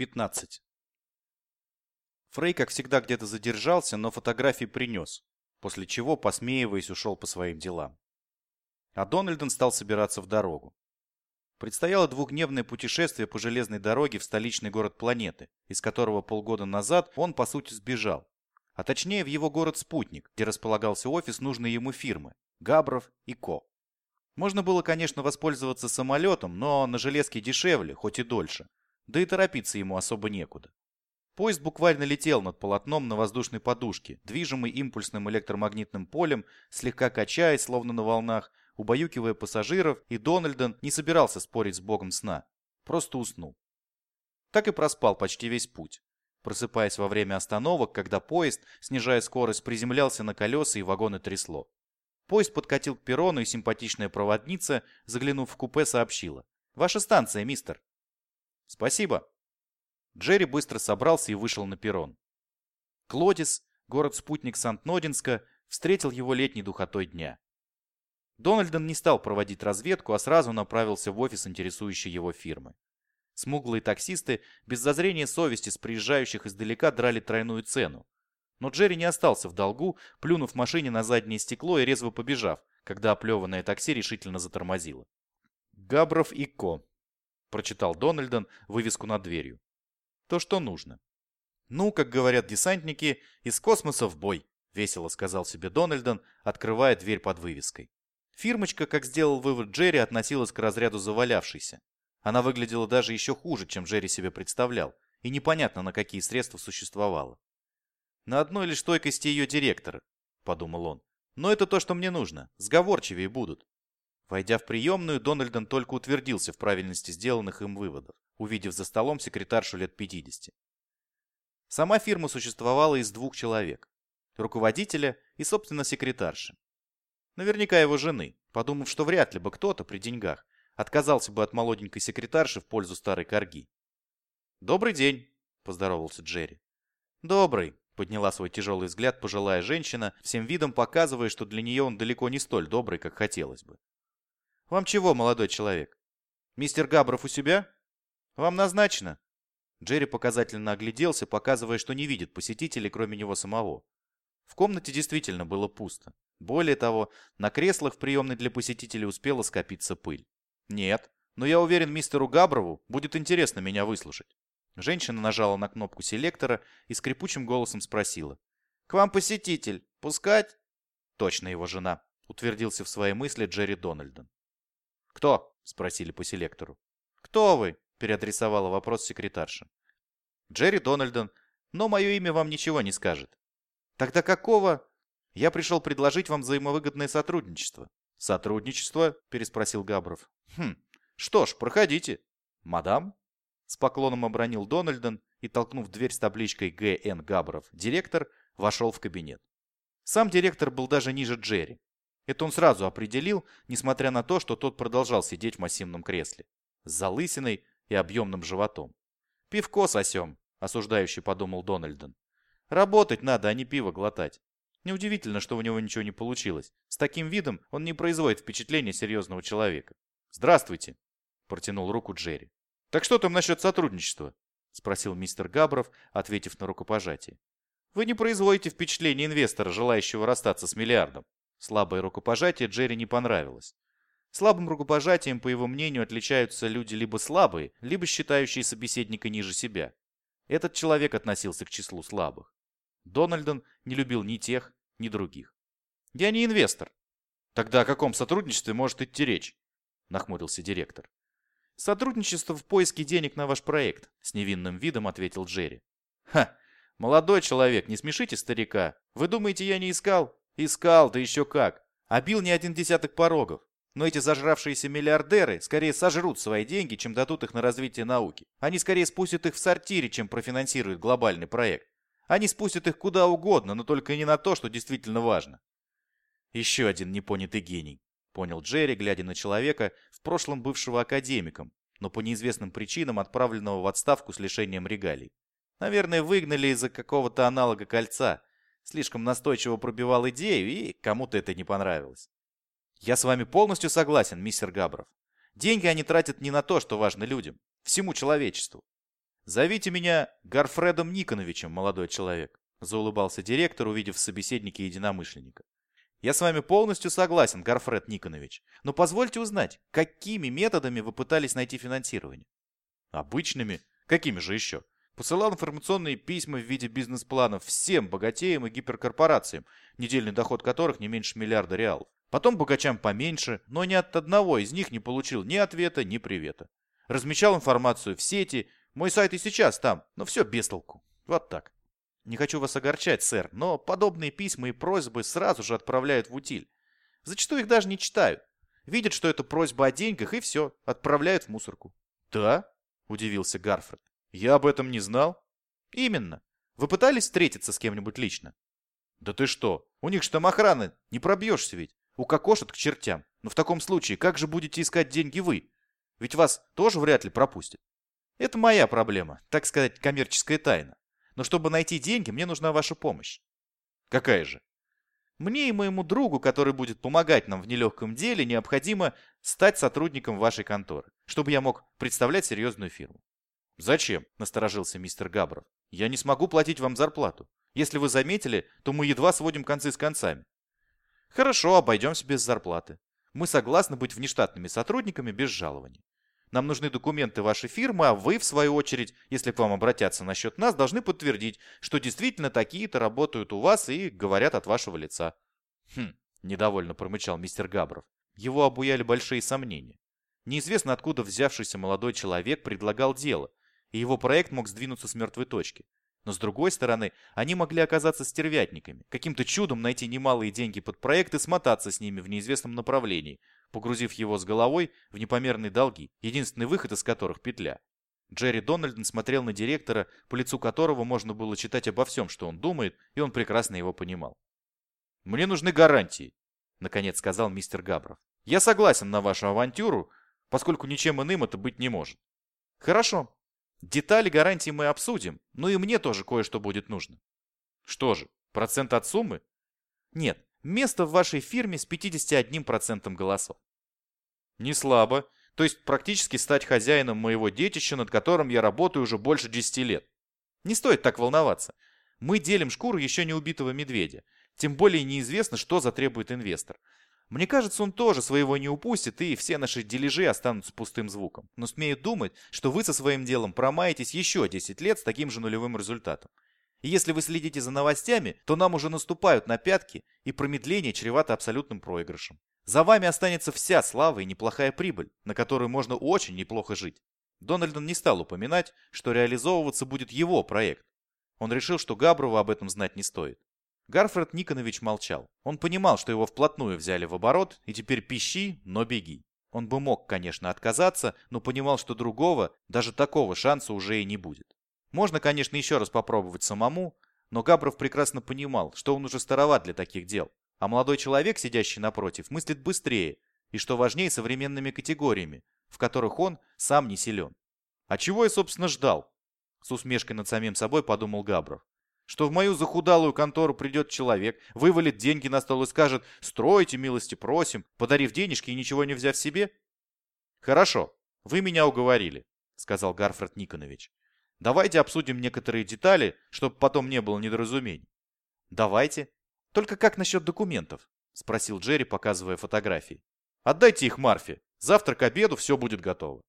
15. Фрей, как всегда, где-то задержался, но фотографии принес, после чего, посмеиваясь, ушел по своим делам. А Дональден стал собираться в дорогу. Предстояло двухдневное путешествие по железной дороге в столичный город планеты, из которого полгода назад он, по сути, сбежал. А точнее, в его город-спутник, где располагался офис нужной ему фирмы – Габров и Ко. Можно было, конечно, воспользоваться самолетом, но на железке дешевле, хоть и дольше да и торопиться ему особо некуда. Поезд буквально летел над полотном на воздушной подушке, движимый импульсным электромагнитным полем, слегка качаясь, словно на волнах, убаюкивая пассажиров, и Дональден не собирался спорить с богом сна. Просто уснул. Так и проспал почти весь путь, просыпаясь во время остановок, когда поезд, снижая скорость, приземлялся на колеса и вагоны трясло. Поезд подкатил к перрону, и симпатичная проводница, заглянув в купе, сообщила. «Ваша станция, мистер». «Спасибо». Джерри быстро собрался и вышел на перрон. Клодис, город-спутник Сант-Нодинска, встретил его летней духотой дня. Дональден не стал проводить разведку, а сразу направился в офис интересующей его фирмы. Смуглые таксисты без зазрения совести с приезжающих издалека драли тройную цену. Но Джерри не остался в долгу, плюнув машине на заднее стекло и резво побежав, когда оплеванное такси решительно затормозило. Габров и Ко. Прочитал Дональдон вывеску над дверью. То, что нужно. Ну, как говорят десантники, из космоса в бой, весело сказал себе Дональдон, открывая дверь под вывеской. Фирмочка, как сделал вывод Джерри, относилась к разряду завалявшейся. Она выглядела даже еще хуже, чем Джерри себе представлял, и непонятно, на какие средства существовала. «На одной лишь стойкости ее директора», — подумал он. «Но это то, что мне нужно. Сговорчивее будут. Войдя в приемную, Дональдон только утвердился в правильности сделанных им выводов, увидев за столом секретаршу лет 50. Сама фирма существовала из двух человек – руководителя и, собственно, секретарши. Наверняка его жены, подумав, что вряд ли бы кто-то при деньгах отказался бы от молоденькой секретарши в пользу старой корги. «Добрый день», – поздоровался Джерри. «Добрый», – подняла свой тяжелый взгляд пожилая женщина, всем видом показывая, что для нее он далеко не столь добрый, как хотелось бы. «Вам чего, молодой человек? Мистер Габров у себя? Вам назначено?» Джерри показательно огляделся, показывая, что не видит посетителей, кроме него самого. В комнате действительно было пусто. Более того, на креслах в приемной для посетителей успела скопиться пыль. «Нет, но я уверен, мистеру Габрову будет интересно меня выслушать». Женщина нажала на кнопку селектора и скрипучим голосом спросила. «К вам посетитель. Пускать?» «Точно его жена», — утвердился в своей мысли Джерри Дональдон. «Кто?» – спросили по селектору. «Кто вы?» – переадресовала вопрос секретарша. «Джерри Дональдон, но мое имя вам ничего не скажет». «Тогда какого?» «Я пришел предложить вам взаимовыгодное сотрудничество». «Сотрудничество?» – переспросил Габров. «Хм, что ж, проходите». «Мадам?» С поклоном обронил Дональдон и, толкнув дверь с табличкой «Г.Н. Габров, директор», вошел в кабинет. Сам директор был даже ниже Джерри. Это он сразу определил, несмотря на то, что тот продолжал сидеть в массивном кресле. С залысиной и объемным животом. «Пивко сосем», — осуждающий подумал Дональден. «Работать надо, а не пиво глотать». Неудивительно, что у него ничего не получилось. С таким видом он не производит впечатления серьезного человека. «Здравствуйте», — протянул руку Джерри. «Так что там насчет сотрудничества?» — спросил мистер Габров, ответив на рукопожатие. «Вы не производите впечатление инвестора, желающего расстаться с миллиардом. Слабое рукопожатие Джерри не понравилось. Слабым рукопожатием, по его мнению, отличаются люди либо слабые, либо считающие собеседника ниже себя. Этот человек относился к числу слабых. Дональдон не любил ни тех, ни других. «Я не инвестор». «Тогда о каком сотрудничестве может идти речь?» – нахмурился директор. «Сотрудничество в поиске денег на ваш проект», – с невинным видом ответил Джерри. «Ха! Молодой человек, не смешите старика. Вы думаете, я не искал? Искал, да еще как. А бил не один десяток порогов. Но эти зажравшиеся миллиардеры скорее сожрут свои деньги, чем дадут их на развитие науки. Они скорее спустят их в сортире, чем профинансируют глобальный проект. Они спустят их куда угодно, но только не на то, что действительно важно. Еще один непонятый гений, понял Джерри, глядя на человека, в прошлом бывшего академиком, но по неизвестным причинам отправленного в отставку с лишением регалий. Наверное, выгнали из-за какого-то аналога кольца, слишком настойчиво пробивал идею, и кому-то это не понравилось. Я с вами полностью согласен, мистер Габров. Деньги они тратят не на то, что важно людям, всему человечеству. Зовите меня Гарфредом Никоновичем, молодой человек, заулыбался директор, увидев в собеседнике единомышленника. Я с вами полностью согласен, Гарфред Никонович. Но позвольте узнать, какими методами вы пытались найти финансирование? Обычными. Какими же еще? Посылал информационные письма в виде бизнес-планов всем богатеям и гиперкорпорациям, недельный доход которых не меньше миллиарда реалов. Потом богачам поменьше, но ни от одного из них не получил ни ответа, ни привета. Размещал информацию в сети, мой сайт и сейчас там, но все без толку. Вот так. Не хочу вас огорчать, сэр, но подобные письма и просьбы сразу же отправляют в утиль. Зачастую их даже не читают. Видят, что это просьба о деньгах, и все, отправляют в мусорку. «Да?» – удивился Гарфред. «Я об этом не знал». «Именно. Вы пытались встретиться с кем-нибудь лично?» «Да ты что? У них же там охраны, не пробьешься ведь. Укокошат к чертям. Но в таком случае, как же будете искать деньги вы? Ведь вас тоже вряд ли пропустят. Это моя проблема, так сказать, коммерческая тайна. Но чтобы найти деньги, мне нужна ваша помощь. Какая же? Мне и моему другу, который будет помогать нам в нелегком деле, необходимо стать сотрудником вашей конторы, чтобы я мог представлять серьезную фирму. Зачем? Насторожился мистер Габров. Я не смогу платить вам зарплату. Если вы заметили, то мы едва сводим концы с концами. Хорошо, обойдемся без зарплаты. Мы согласны быть внештатными сотрудниками без жалований. Нам нужны документы вашей фирмы, а вы, в свою очередь, если к вам обратятся насчет нас, должны подтвердить, что действительно такие-то работают у вас и говорят от вашего лица. Хм, недовольно промычал мистер Габров. Его обуяли большие сомнения. Неизвестно откуда взявшийся молодой человек предлагал дело, и его проект мог сдвинуться с мертвой точки. Но с другой стороны, они могли оказаться стервятниками, каким-то чудом найти немалые деньги под проект и смотаться с ними в неизвестном направлении, погрузив его с головой в непомерные долги, единственный выход из которых – петля. Джерри Дональден смотрел на директора, по лицу которого можно было читать обо всем, что он думает, и он прекрасно его понимал. «Мне нужны гарантии», — наконец сказал мистер Габров. «Я согласен на вашу авантюру, поскольку ничем иным это быть не может». «Хорошо. Детали гарантии мы обсудим, но и мне тоже кое-что будет нужно». «Что же, процент от суммы?» «Нет, Место в вашей фирме с 51% голосов. Не слабо. То есть практически стать хозяином моего детища, над которым я работаю уже больше 10 лет. Не стоит так волноваться. Мы делим шкуру еще не убитого медведя. Тем более неизвестно, что затребует инвестор. Мне кажется, он тоже своего не упустит, и все наши дележи останутся пустым звуком. Но смею думать, что вы со своим делом промаетесь еще 10 лет с таким же нулевым результатом. И если вы следите за новостями, то нам уже наступают на пятки, и промедление чревато абсолютным проигрышем. За вами останется вся слава и неплохая прибыль, на которую можно очень неплохо жить. Дональдон не стал упоминать, что реализовываться будет его проект. Он решил, что Габрову об этом знать не стоит. Гарфред Никонович молчал. Он понимал, что его вплотную взяли в оборот, и теперь пищи, но беги. Он бы мог, конечно, отказаться, но понимал, что другого, даже такого шанса уже и не будет. Можно, конечно, еще раз попробовать самому, но Габров прекрасно понимал, что он уже староват для таких дел, а молодой человек, сидящий напротив, мыслит быстрее и, что важнее, современными категориями, в которых он сам не силен. А чего я, собственно, ждал? С усмешкой над самим собой подумал Габров. Что в мою захудалую контору придет человек, вывалит деньги на стол и скажет «Стройте, милости просим», подарив денежки и ничего не взяв себе? «Хорошо, вы меня уговорили», — сказал Гарфред Никонович. Давайте обсудим некоторые детали, чтобы потом не было недоразумений. Давайте. Только как насчет документов? Спросил Джерри, показывая фотографии. Отдайте их Марфе. Завтра к обеду все будет готово.